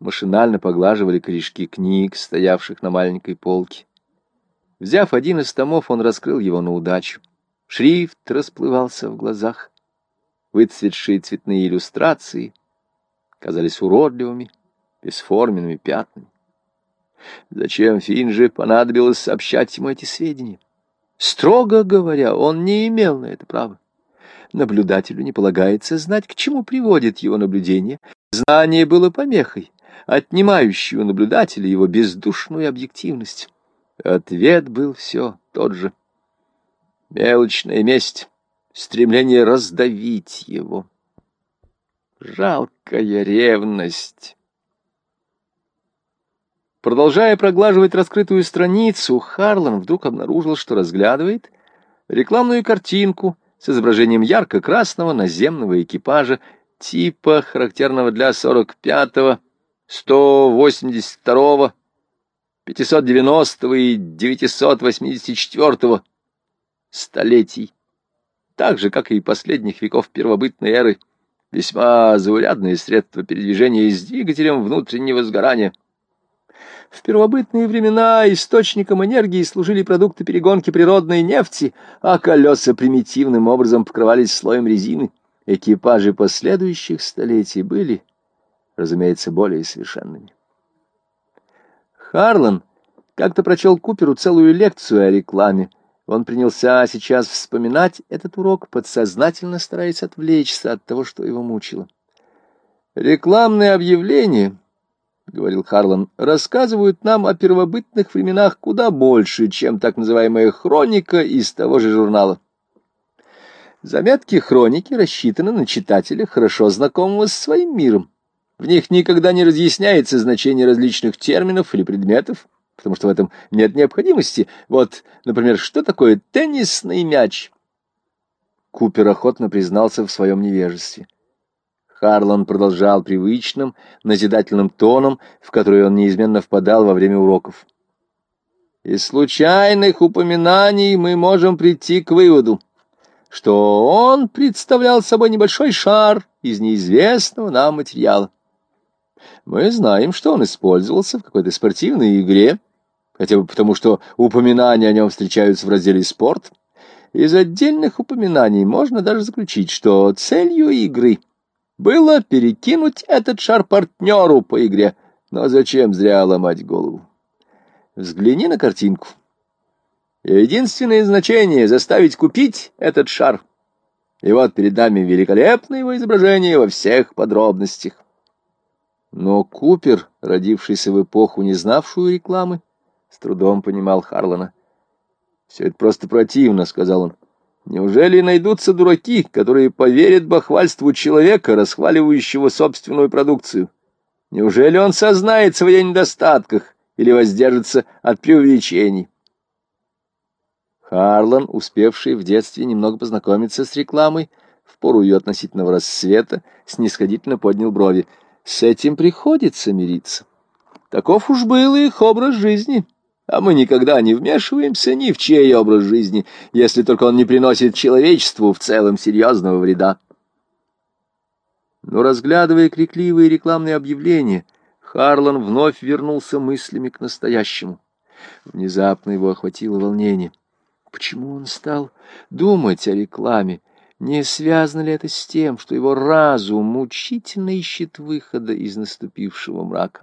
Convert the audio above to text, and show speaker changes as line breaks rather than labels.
машинально поглаживали корешки книг, стоявших на маленькой полке. Взяв один из томов, он раскрыл его на удачу. Шрифт расплывался в глазах. Выцветшие цветные иллюстрации казались уродливыми, бесформенными пятнами. Зачем Финже понадобилось сообщать ему эти сведения? Строго говоря, он не имел на это права. Наблюдателю не полагается знать, к чему приводит его наблюдение. Знание было помехой, отнимающей у наблюдателя его бездушную объективность. Ответ был все тот же. Мелочная месть, стремление раздавить его. Жалкая ревность. Продолжая проглаживать раскрытую страницу, Харлан вдруг обнаружил, что разглядывает рекламную картинку с изображением ярко-красного наземного экипажа типа, характерного для 45-го, 182-го, 590-го и 984-го столетий, так же, как и последних веков первобытной эры, весьма заурядные средства передвижения с двигателем внутреннего сгорания — в первобытные времена источником энергии служили продукты перегонки природной нефти, а колеса примитивным образом покрывались слоем резины. Экипажи последующих столетий были, разумеется, более совершенными. Харлан как-то прочел Куперу целую лекцию о рекламе. Он принялся сейчас вспоминать этот урок, подсознательно стараясь отвлечься от того, что его мучило. Рекламные объявления — говорил Харлан, — рассказывают нам о первобытных временах куда больше, чем так называемая хроника из того же журнала. Заметки хроники рассчитаны на читателя, хорошо знакомого с своим миром. В них никогда не разъясняется значение различных терминов или предметов, потому что в этом нет необходимости. Вот, например, что такое теннисный мяч? Купер охотно признался в своем невежестве. Харлан продолжал привычным, назидательным тоном, в который он неизменно впадал во время уроков. Из случайных упоминаний мы можем прийти к выводу, что он представлял собой небольшой шар из неизвестного нам материала. Мы знаем, что он использовался в какой-то спортивной игре, хотя бы потому, что упоминания о нем встречаются в разделе «Спорт». Из отдельных упоминаний можно даже заключить, что целью игры — было перекинуть этот шар партнеру по игре. Но зачем зря ломать голову? Взгляни на картинку. Единственное значение — заставить купить этот шар. И вот перед нами великолепное его изображение во всех подробностях. Но Купер, родившийся в эпоху, не знавшую рекламы, с трудом понимал Харлана. «Все это просто противно», — сказал он. Неужели найдутся дураки, которые поверят бахвальству человека, расхваливающего собственную продукцию? Неужели он сознает в своих недостатках или воздержится от преувеличений? Харлан, успевший в детстве немного познакомиться с рекламой, в пору ее относительного рассвета, снисходительно поднял брови. С этим приходится мириться. Таков уж был их образ жизни а мы никогда не вмешиваемся ни в чей образ жизни, если только он не приносит человечеству в целом серьезного вреда. Но, разглядывая крикливые рекламные объявления, Харлан вновь вернулся мыслями к настоящему. Внезапно его охватило волнение. Почему он стал думать о рекламе? Не связано ли это с тем, что его разум мучительно ищет выхода из наступившего мрака?